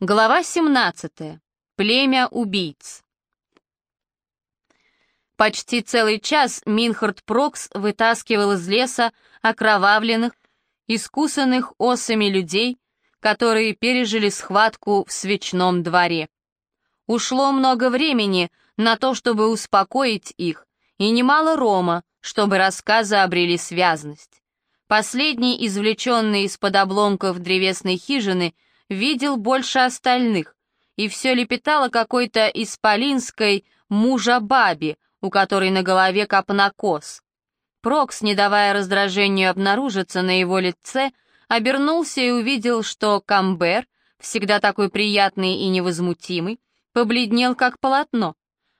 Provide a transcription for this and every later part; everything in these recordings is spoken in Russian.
Глава 17. Племя убийц. Почти целый час Минхард Прокс вытаскивал из леса окровавленных, искусанных осами людей, которые пережили схватку в свечном дворе. Ушло много времени на то, чтобы успокоить их, и немало рома, чтобы рассказы обрели связность. Последний, извлеченный из-под обломков древесной хижины, видел больше остальных, и все лепетало какой-то исполинской мужа-баби, у которой на голове копна кос. Прокс, не давая раздражению обнаружиться на его лице, обернулся и увидел, что Камбер, всегда такой приятный и невозмутимый, побледнел как полотно.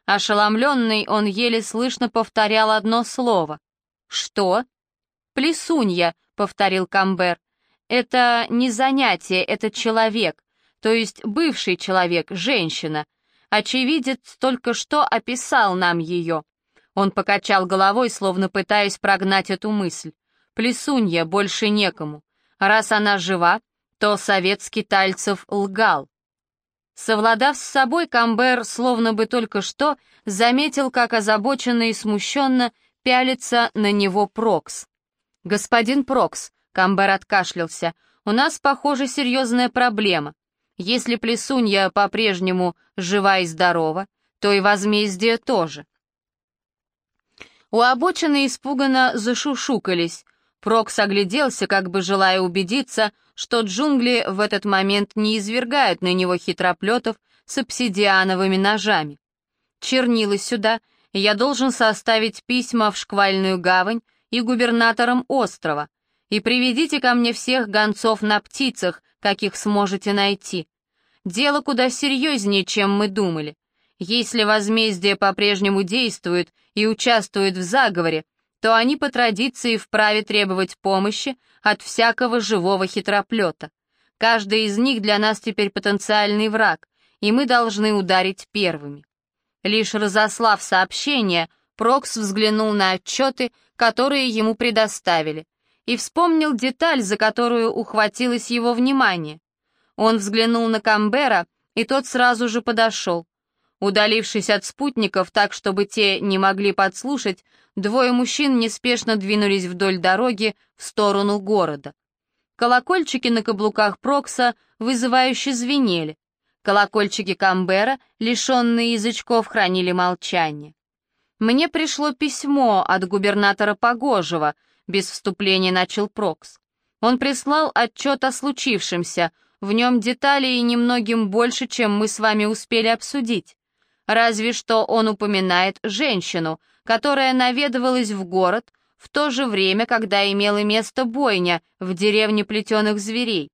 Ошеломленный, он еле слышно повторял одно слово. «Что?» «Плесунья», — повторил Камбер. Это не занятие, это человек, то есть бывший человек, женщина. Очевидец только что описал нам ее. Он покачал головой, словно пытаясь прогнать эту мысль. Плесунья больше некому. Раз она жива, то совет скитальцев лгал. Совладав с собой, Камбер, словно бы только что, заметил, как озабоченно и смущенно пялится на него Прокс. «Господин Прокс, Камбер откашлялся. «У нас, похоже, серьезная проблема. Если Плесунья по-прежнему жива и здорова, то и возмездие тоже». У обочины испуганно зашушукались. Прокс огляделся, как бы желая убедиться, что джунгли в этот момент не извергают на него хитроплетов с обсидиановыми ножами. «Чернила сюда, я должен составить письма в шквальную гавань и губернаторам острова и приведите ко мне всех гонцов на птицах, каких сможете найти. Дело куда серьезнее, чем мы думали. Если возмездие по-прежнему действует и участвует в заговоре, то они по традиции вправе требовать помощи от всякого живого хитроплета. Каждый из них для нас теперь потенциальный враг, и мы должны ударить первыми. Лишь разослав сообщение, Прокс взглянул на отчеты, которые ему предоставили, и вспомнил деталь, за которую ухватилось его внимание. Он взглянул на Камбера, и тот сразу же подошел. Удалившись от спутников так, чтобы те не могли подслушать, двое мужчин неспешно двинулись вдоль дороги в сторону города. Колокольчики на каблуках Прокса вызывающе звенели. Колокольчики Камбера, лишенные язычков, хранили молчание. «Мне пришло письмо от губернатора Погожего», без вступления начал Прокс. Он прислал отчет о случившемся, в нем деталей немногим больше, чем мы с вами успели обсудить. Разве что он упоминает женщину, которая наведывалась в город в то же время, когда имела место бойня в деревне плетеных зверей.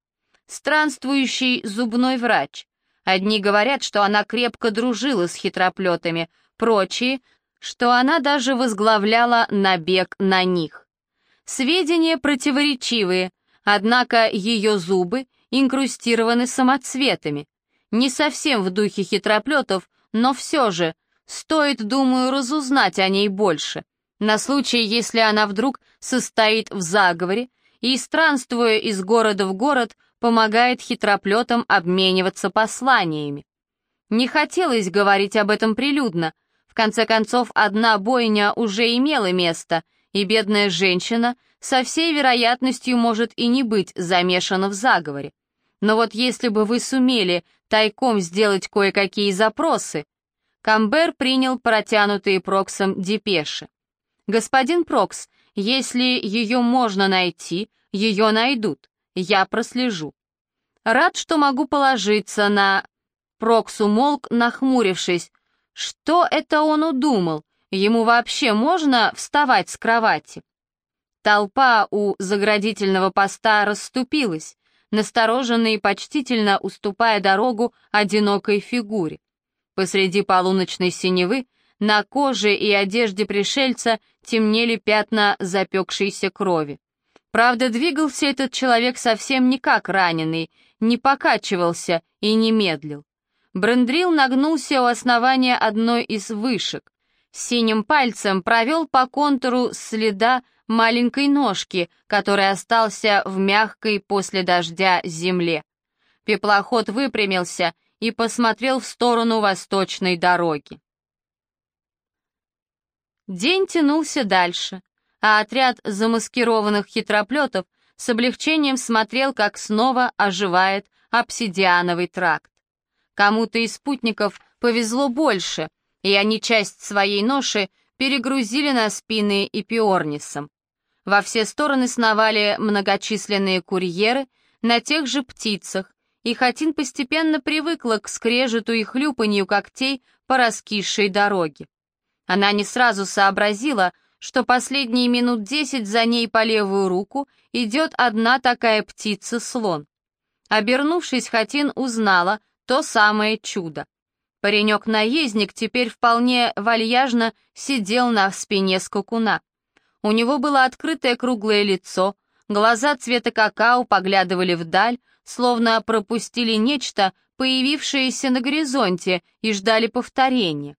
Странствующий зубной врач. Одни говорят, что она крепко дружила с хитроплетами, прочие, что она даже возглавляла набег на них. Сведения противоречивые, однако ее зубы инкрустированы самоцветами. Не совсем в духе хитроплетов, но все же, стоит, думаю, разузнать о ней больше, на случай, если она вдруг состоит в заговоре и, странствуя из города в город, помогает хитроплетам обмениваться посланиями. Не хотелось говорить об этом прилюдно, в конце концов, одна бойня уже имела место, и бедная женщина со всей вероятностью может и не быть замешана в заговоре. Но вот если бы вы сумели тайком сделать кое-какие запросы... Камбер принял протянутые Проксом депеши. «Господин Прокс, если ее можно найти, ее найдут. Я прослежу». «Рад, что могу положиться на...» Прокс умолк, нахмурившись. Что это он удумал? Ему вообще можно вставать с кровати? Толпа у заградительного поста расступилась, настороженно и почтительно уступая дорогу одинокой фигуре. Посреди полуночной синевы на коже и одежде пришельца темнели пятна запекшейся крови. Правда, двигался этот человек совсем не как раненый, не покачивался и не медлил. Брендрил нагнулся у основания одной из вышек синим пальцем провел по контуру следа маленькой ножки, который остался в мягкой после дождя земле. Пеплоход выпрямился и посмотрел в сторону восточной дороги. День тянулся дальше, а отряд замаскированных хитроплетов с облегчением смотрел, как снова оживает обсидиановый тракт. Кому-то из спутников повезло больше, и они часть своей ноши перегрузили на спины и пиорнисом. Во все стороны сновали многочисленные курьеры на тех же птицах, и Хатин постепенно привыкла к скрежету и хлюпанью когтей по раскисшей дороге. Она не сразу сообразила, что последние минут десять за ней по левую руку идет одна такая птица-слон. Обернувшись, Хатин узнала то самое чудо. Паренек-наездник теперь вполне вальяжно сидел на спине скакуна. У него было открытое круглое лицо, глаза цвета какао поглядывали вдаль, словно пропустили нечто, появившееся на горизонте, и ждали повторения.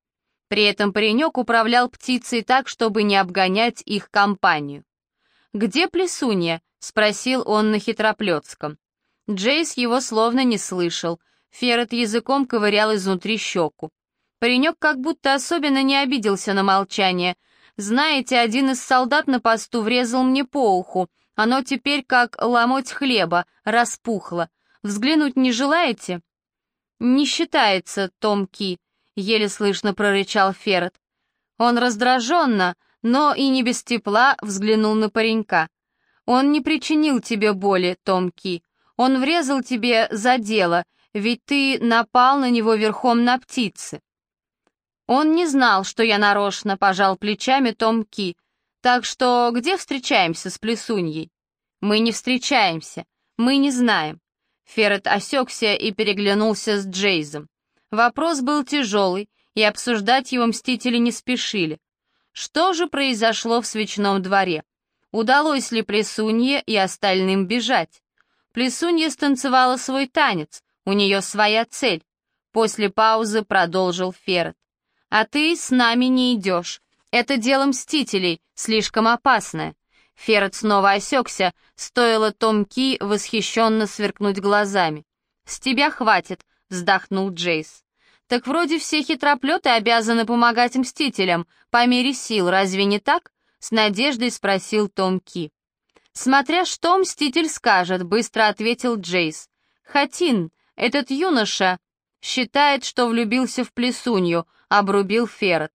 При этом паренек управлял птицей так, чтобы не обгонять их компанию. «Где плесунья?» — спросил он на хитроплетском. Джейс его словно не слышал. Ферret языком ковырял изнутри щеку. Паренек как будто особенно не обиделся на молчание — знаете, один из солдат на посту врезал мне по уху. Оно теперь как ломоть хлеба, распухло. Взглянуть не желаете?» «Не считается, Том Ки», — еле слышно прорычал Ферret. Он раздраженно, но и не без тепла взглянул на паренька. «Он не причинил тебе боли, Том Ки. Он врезал тебе за дело, ведь ты напал на него верхом на птице». «Он не знал, что я нарочно», — пожал плечами Том Ки. «Так что где встречаемся с Плесуньей?» «Мы не встречаемся. Мы не знаем». Ферret осекся и переглянулся с Джейзом. Вопрос был тяжелый, и обсуждать его мстители не спешили. Что же произошло в свечном дворе? Удалось ли Плесунье и остальным бежать? Плесунья станцевала свой танец, у нее своя цель. После паузы продолжил Ферret. А ты с нами не идешь. Это дело мстителей, слишком опасное». Ферret снова осекся, стоило Том Ки восхищенно сверкнуть глазами. «С тебя хватит», — вздохнул Джейс. «Так вроде все хитроплеты обязаны помогать мстителям, по мере сил, разве не так?» — с надеждой спросил Том Ки. «Смотря что мститель скажет», — быстро ответил Джейс. «Хатин, этот юноша считает, что влюбился в плесунью», обрубил Ферret.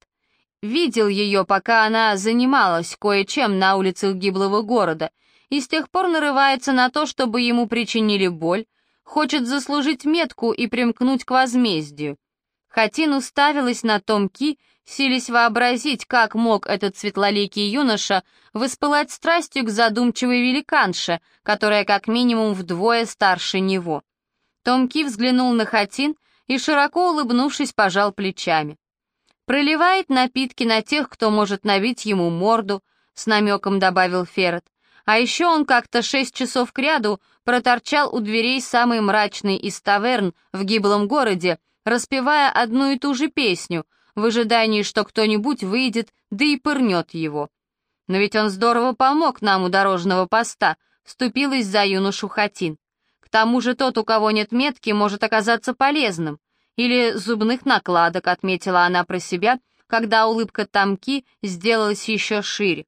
Видел ее, пока она занималась кое-чем на улицах гиблого города, и с тех пор нарывается на то, чтобы ему причинили боль, хочет заслужить метку и примкнуть к возмездию. Хатин уставилась на Томки, сились вообразить, как мог этот светлоликий юноша воспылать страстью к задумчивой великанше, которая как минимум вдвое старше него. Томки взглянул на Хатин и, широко улыбнувшись, пожал плечами. Проливает напитки на тех, кто может набить ему морду, с намеком добавил Ферret. А еще он как-то шесть часов кряду проторчал у дверей самой мрачной из таверн в гиблом городе, распевая одну и ту же песню, в ожидании, что кто-нибудь выйдет, да и пырнет его. Но ведь он здорово помог нам у дорожного поста, вступилась за юношу Хатин. Тому же тот, у кого нет метки, может оказаться полезным. Или зубных накладок, отметила она про себя, когда улыбка Тамки сделалась еще шире.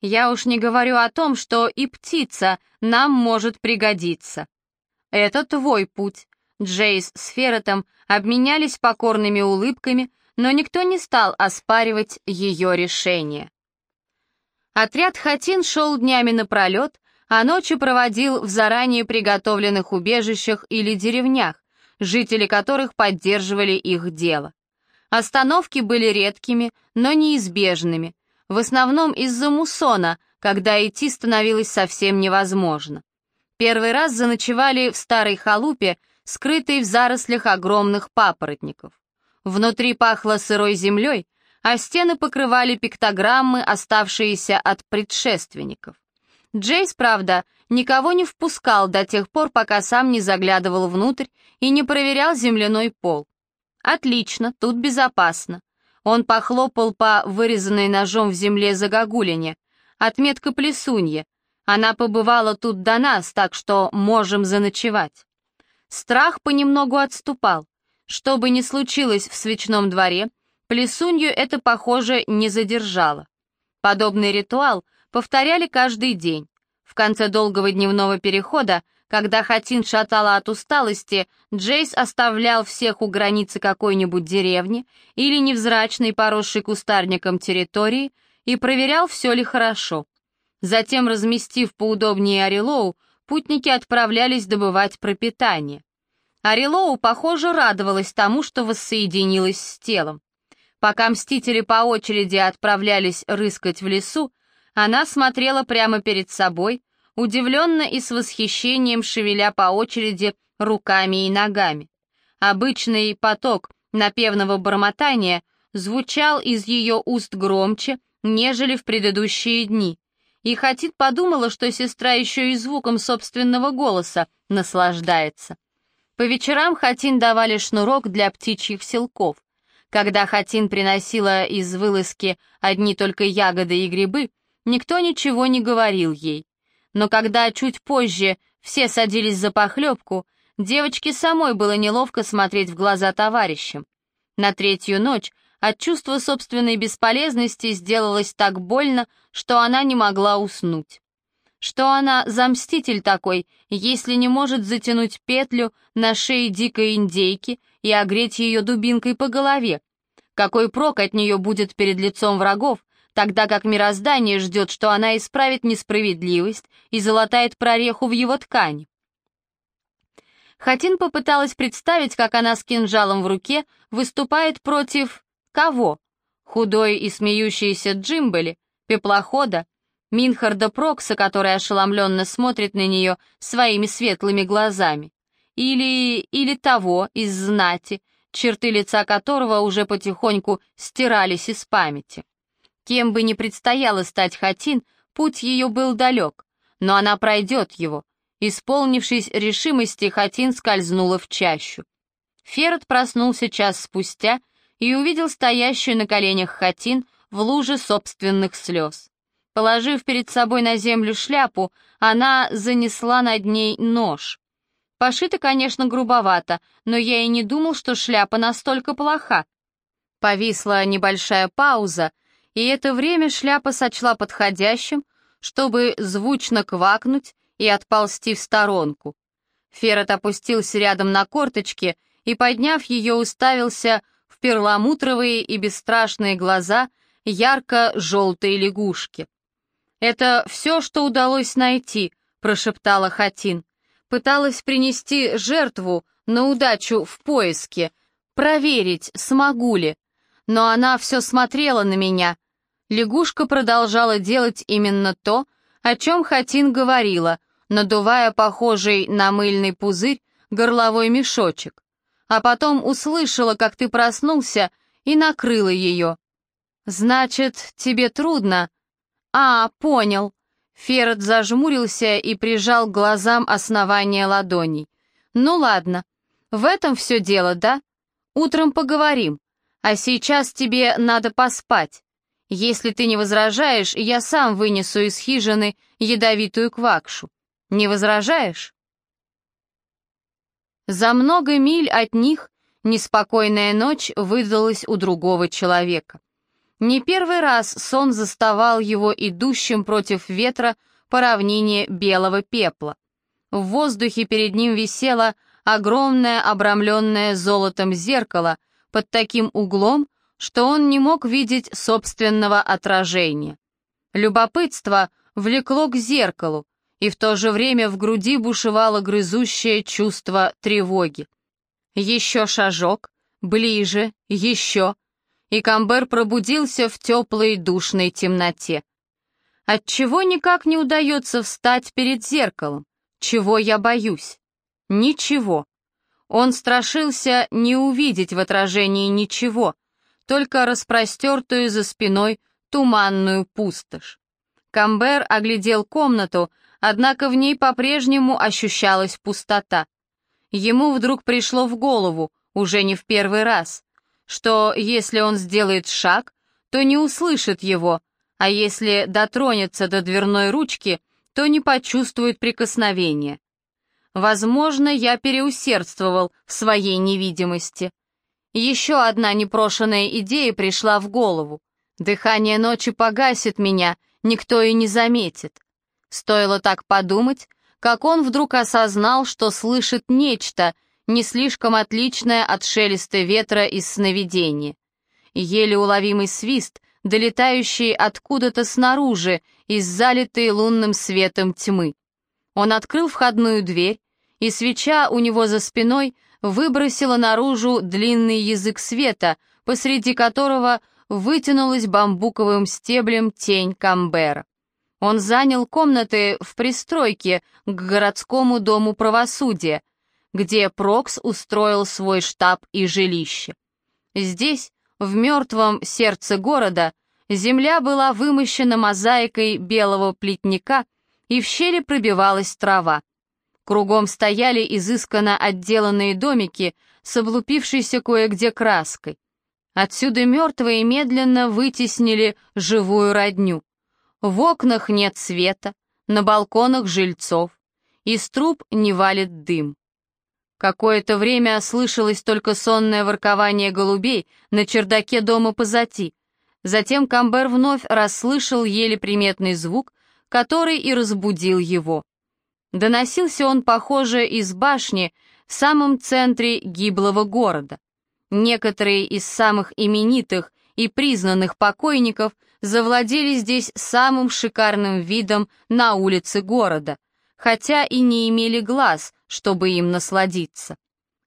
Я уж не говорю о том, что и птица нам может пригодиться. Это твой путь. Джейс с Ферретом обменялись покорными улыбками, но никто не стал оспаривать ее решение. Отряд Хатин шел днями напролет, а ночи проводил в заранее приготовленных убежищах или деревнях, жители которых поддерживали их дело. Остановки были редкими, но неизбежными, в основном из-за муссона, когда идти становилось совсем невозможно. Первый раз заночевали в старой халупе, скрытой в зарослях огромных папоротников. Внутри пахло сырой землей, а стены покрывали пиктограммы, оставшиеся от предшественников. Джейс, правда, никого не впускал до тех пор, пока сам не заглядывал внутрь и не проверял земляной пол. Отлично, тут безопасно. Он похлопал по вырезанной ножом в земле загогулине. Отметка плесунья. Она побывала тут до нас, так что можем заночевать. Страх понемногу отступал. Что бы ни случилось в свечном дворе, плесунью это, похоже, не задержало. Подобный ритуал повторяли каждый день. В конце долгого дневного перехода, когда Хатин шатала от усталости, Джейс оставлял всех у границы какой-нибудь деревни или невзрачной, поросшей кустарником территории и проверял, все ли хорошо. Затем, разместив поудобнее Арилоу, путники отправлялись добывать пропитание. Арилоу, похоже, радовалась тому, что воссоединилась с телом. Пока мстители по очереди отправлялись рыскать в лесу, она смотрела прямо перед собой, удивленно и с восхищением шевеля по очереди руками и ногами. Обычный поток напевного бормотания звучал из ее уст громче, нежели в предыдущие дни, и Хатит подумала, что сестра еще и звуком собственного голоса наслаждается. По вечерам Хатин давали шнурок для птичьих селков. Когда Хатин приносила из вылазки одни только ягоды и грибы, никто ничего не говорил ей. Но когда чуть позже все садились за похлебку, девочке самой было неловко смотреть в глаза товарищам. На третью ночь от чувства собственной бесполезности сделалось так больно, что она не могла уснуть. Что она за мститель такой, если не может затянуть петлю на шее дикой индейки и огреть ее дубинкой по голове? Какой прок от нее будет перед лицом врагов, тогда как мироздание ждет, что она исправит несправедливость и залатает прореху в его ткани? Хатин попыталась представить, как она с кинжалом в руке выступает против Кого? Худой и смеющийся Джимбели, пеплохода, Минхарда Прокса, который ошеломленно смотрит на нее своими светлыми глазами. Или... или того из знати, черты лица которого уже потихоньку стирались из памяти. Кем бы ни предстояло стать Хатин, путь ее был далек, но она пройдет его. Исполнившись решимости, Хатин скользнула в чащу. Ферд проснулся час спустя и увидел стоящую на коленях Хатин в луже собственных слез. Положив перед собой на землю шляпу, она занесла над ней нож. Пошито, конечно, грубовато, но я и не думал, что шляпа настолько плоха. Повисла небольшая пауза, и это время шляпа сочла подходящим, чтобы звучно квакнуть и отползти в сторонку. Ферret опустился рядом на корточки и, подняв ее, уставился в перламутровые и бесстрашные глаза ярко-желтой лягушки. «Это все, что удалось найти», — прошептала Хатин. «Пыталась принести жертву на удачу в поиске, проверить, смогу ли. Но она все смотрела на меня. Лягушка продолжала делать именно то, о чем Хатин говорила, надувая похожий на мыльный пузырь горловой мешочек а потом услышала, как ты проснулся, и накрыла ее. Значит, тебе трудно? А, понял. Ферд зажмурился и прижал к глазам основание ладоней. Ну ладно, в этом все дело, да? Утром поговорим, а сейчас тебе надо поспать. Если ты не возражаешь, я сам вынесу из хижины ядовитую квакшу. Не возражаешь? За много миль от них неспокойная ночь выдалась у другого человека. Не первый раз сон заставал его идущим против ветра по равнине белого пепла. В воздухе перед ним висело огромное обрамленное золотом зеркало под таким углом, что он не мог видеть собственного отражения. Любопытство влекло к зеркалу, и в то же время в груди бушевало грызущее чувство тревоги. Еще шажок, ближе, еще, и Камбер пробудился в теплой душной темноте. Отчего никак не удается встать перед зеркалом? Чего я боюсь? Ничего. Он страшился не увидеть в отражении ничего, только распростертую за спиной туманную пустошь. Камбер оглядел комнату, однако в ней по-прежнему ощущалась пустота. Ему вдруг пришло в голову, уже не в первый раз, что если он сделает шаг, то не услышит его, а если дотронется до дверной ручки, то не почувствует прикосновения. Возможно, я переусердствовал в своей невидимости. Еще одна непрошенная идея пришла в голову. Дыхание ночи погасит меня, никто и не заметит. Стоило так подумать, как он вдруг осознал, что слышит нечто, не слишком отличное от шелеста ветра из сновидения. Еле уловимый свист, долетающий откуда-то снаружи, из залитой лунным светом тьмы. Он открыл входную дверь, и свеча у него за спиной выбросила наружу длинный язык света, посреди которого вытянулась бамбуковым стеблем тень Камбера. Он занял комнаты в пристройке к городскому дому правосудия, где Прокс устроил свой штаб и жилище. Здесь, в мертвом сердце города, земля была вымощена мозаикой белого плетника, и в щели пробивалась трава. Кругом стояли изысканно отделанные домики с облупившейся кое-где краской. Отсюда мертвые медленно вытеснили живую родню. В окнах нет света, на балконах жильцов. Из труб не валит дым. Какое-то время слышалось только сонное воркование голубей на чердаке дома позади. Затем Камбер вновь расслышал еле приметный звук, который и разбудил его. Доносился он, похоже, из башни в самом центре гиблого города. Некоторые из самых именитых и признанных покойников завладели здесь самым шикарным видом на улице города, хотя и не имели глаз, чтобы им насладиться.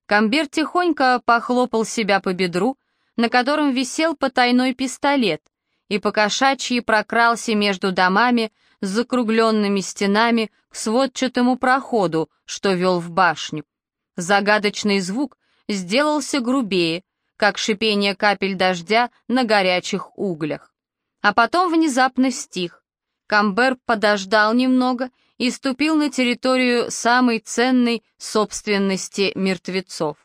Камбер тихонько похлопал себя по бедру, на котором висел потайной пистолет, и покошачьи прокрался между домами с закругленными стенами сводчатому проходу, что вел в башню. Загадочный звук сделался грубее, как шипение капель дождя на горячих углях. А потом внезапно стих. Камбер подождал немного и ступил на территорию самой ценной собственности мертвецов.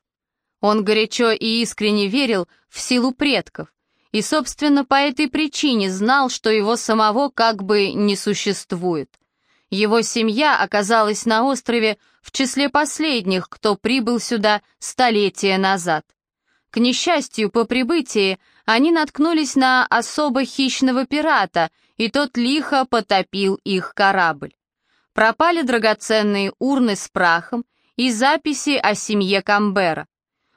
Он горячо и искренне верил в силу предков, и, собственно, по этой причине знал, что его самого как бы не существует. Его семья оказалась на острове в числе последних, кто прибыл сюда столетия назад. К несчастью, по прибытии они наткнулись на особо хищного пирата, и тот лихо потопил их корабль. Пропали драгоценные урны с прахом и записи о семье Камбера.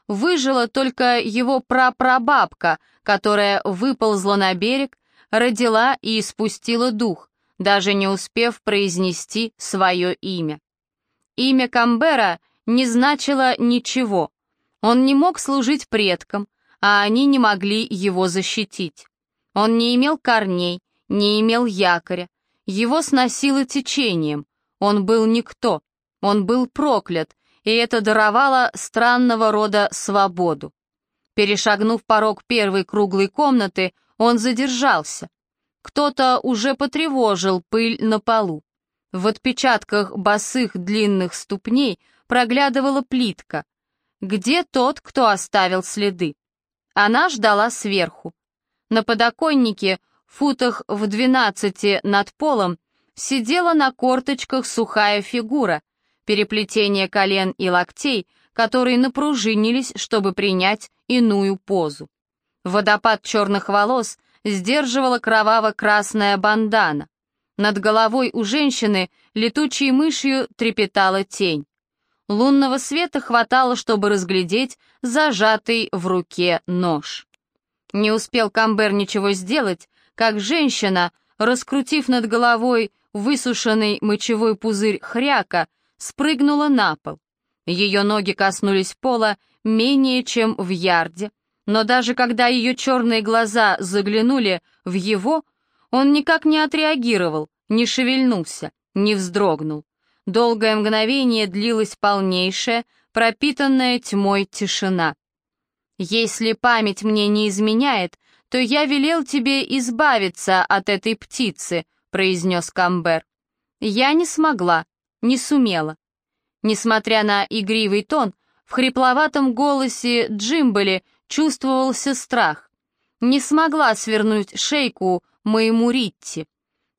Выжила только его прапрабабка, которая выползла на берег, родила и испустила дух, даже не успев произнести свое имя. Имя Камбера не значило ничего. Он не мог служить предкам, а они не могли его защитить. Он не имел корней, не имел якоря. Его сносило течением. Он был никто. Он был проклят, и это даровало странного рода свободу. Перешагнув порог первой круглой комнаты, он задержался. Кто-то уже потревожил пыль на полу. В отпечатках босых длинных ступней проглядывала плитка. Где тот, кто оставил следы? Она ждала сверху. На подоконнике, футах в двенадцати над полом, сидела на корточках сухая фигура, переплетение колен и локтей, которые напружинились, чтобы принять иную позу. Водопад черных волос сдерживала кроваво-красная бандана. Над головой у женщины летучей мышью трепетала тень. Лунного света хватало, чтобы разглядеть зажатый в руке нож. Не успел Камбер ничего сделать, как женщина, раскрутив над головой высушенный мочевой пузырь хряка, спрыгнула на пол. Ее ноги коснулись пола менее чем в ярде, но даже когда ее черные глаза заглянули в его, он никак не отреагировал, не шевельнулся, не вздрогнул. Долгое мгновение длилась полнейшая, пропитанная тьмой тишина. «Если память мне не изменяет, то я велел тебе избавиться от этой птицы», — произнес Камбер. «Я не смогла, не сумела. Несмотря на игривый тон, в хрипловатом голосе Джимбали чувствовался страх. Не смогла свернуть шейку моему Ритти.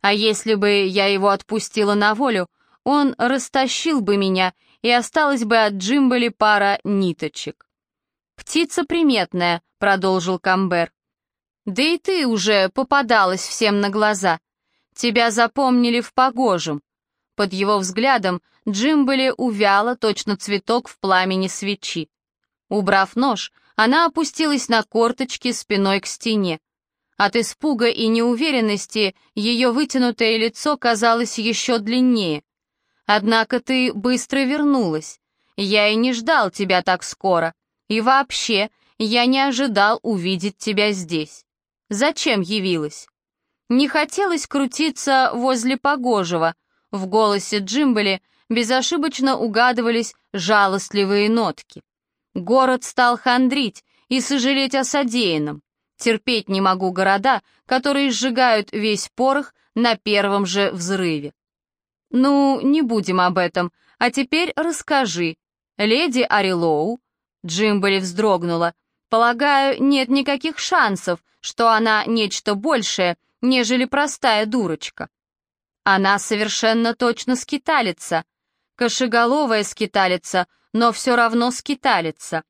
А если бы я его отпустила на волю, он растащил бы меня и осталась бы от Джимбали пара ниточек. «Птица приметная», — продолжил Камбер. «Да и ты уже попадалась всем на глаза. Тебя запомнили в погожем». Под его взглядом Джимбали увяла точно цветок в пламени свечи. Убрав нож, она опустилась на корточки спиной к стене. От испуга и неуверенности ее вытянутое лицо казалось еще длиннее. «Однако ты быстро вернулась. Я и не ждал тебя так скоро. И вообще, я не ожидал увидеть тебя здесь. Зачем явилась?» Не хотелось крутиться возле погожего. В голосе Джимбели безошибочно угадывались жалостливые нотки. Город стал хандрить и сожалеть о содеянном. Терпеть не могу города, которые сжигают весь порох на первом же взрыве. Ну, не будем об этом, а теперь расскажи. Леди Арилоу, Джимбали вздрогнула, полагаю, нет никаких шансов, что она нечто большее, нежели простая дурочка. Она совершенно точно скиталица, кошеголовая скиталица, но все равно скиталица.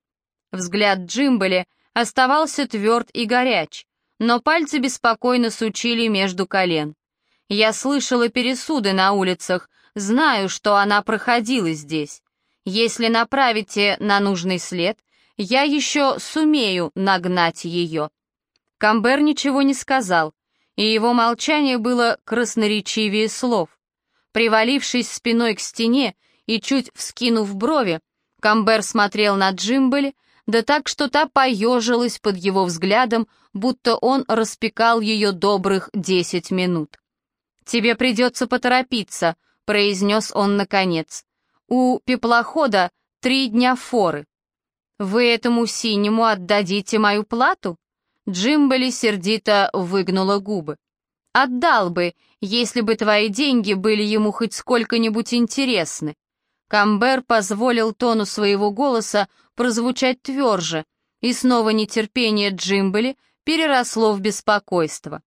Взгляд Джимбали оставался тверд и горяч, но пальцы беспокойно сучили между колен. Я слышала пересуды на улицах, знаю, что она проходила здесь. Если направите на нужный след, я еще сумею нагнать ее». Камбер ничего не сказал, и его молчание было красноречивее слов. Привалившись спиной к стене и чуть вскинув брови, Камбер смотрел на Джимбель, да так, что та поежилась под его взглядом, будто он распекал ее добрых десять минут. «Тебе придется поторопиться», — произнес он наконец. «У пеплохода три дня форы». «Вы этому синему отдадите мою плату?» Джимбели сердито выгнула губы. «Отдал бы, если бы твои деньги были ему хоть сколько-нибудь интересны». Камбер позволил тону своего голоса прозвучать тверже, и снова нетерпение Джимбели переросло в беспокойство.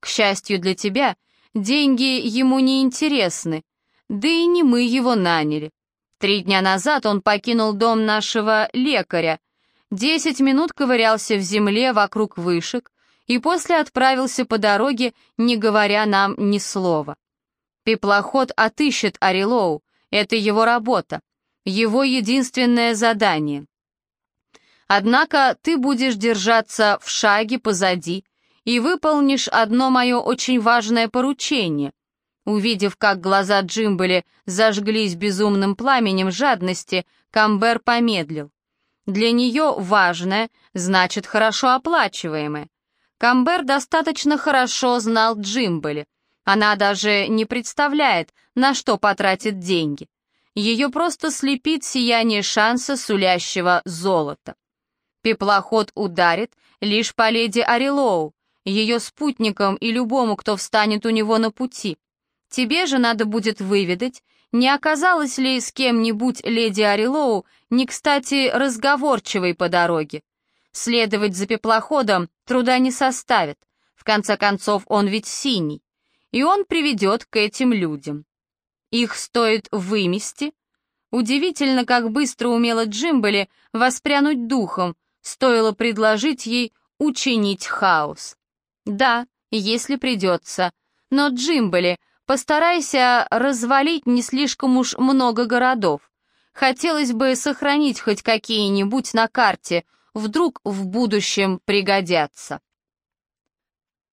К счастью для тебя, деньги ему не интересны, да и не мы его наняли. Три дня назад он покинул дом нашего лекаря, десять минут ковырялся в земле вокруг вышек и после отправился по дороге, не говоря нам ни слова. Пеплоход отыщет Арилоу, это его работа, его единственное задание. Однако ты будешь держаться в шаге позади и выполнишь одно мое очень важное поручение. Увидев, как глаза Джимбели зажглись безумным пламенем жадности, Камбер помедлил. Для нее важное, значит, хорошо оплачиваемое. Камбер достаточно хорошо знал Джимбели. Она даже не представляет, на что потратит деньги. Ее просто слепит сияние шанса, сулящего золото. Пеплоход ударит лишь по леди Арилоу, ее спутникам и любому, кто встанет у него на пути. Тебе же надо будет выведать, не оказалось ли с кем-нибудь леди Арилоу не кстати разговорчивой по дороге. Следовать за пеплоходом труда не составит, в конце концов он ведь синий, и он приведет к этим людям. Их стоит вымести. Удивительно, как быстро умела Джимбали воспрянуть духом, стоило предложить ей учинить хаос. Да, если придется, но Джимбали, постарайся развалить не слишком уж много городов. Хотелось бы сохранить хоть какие-нибудь на карте, вдруг в будущем пригодятся.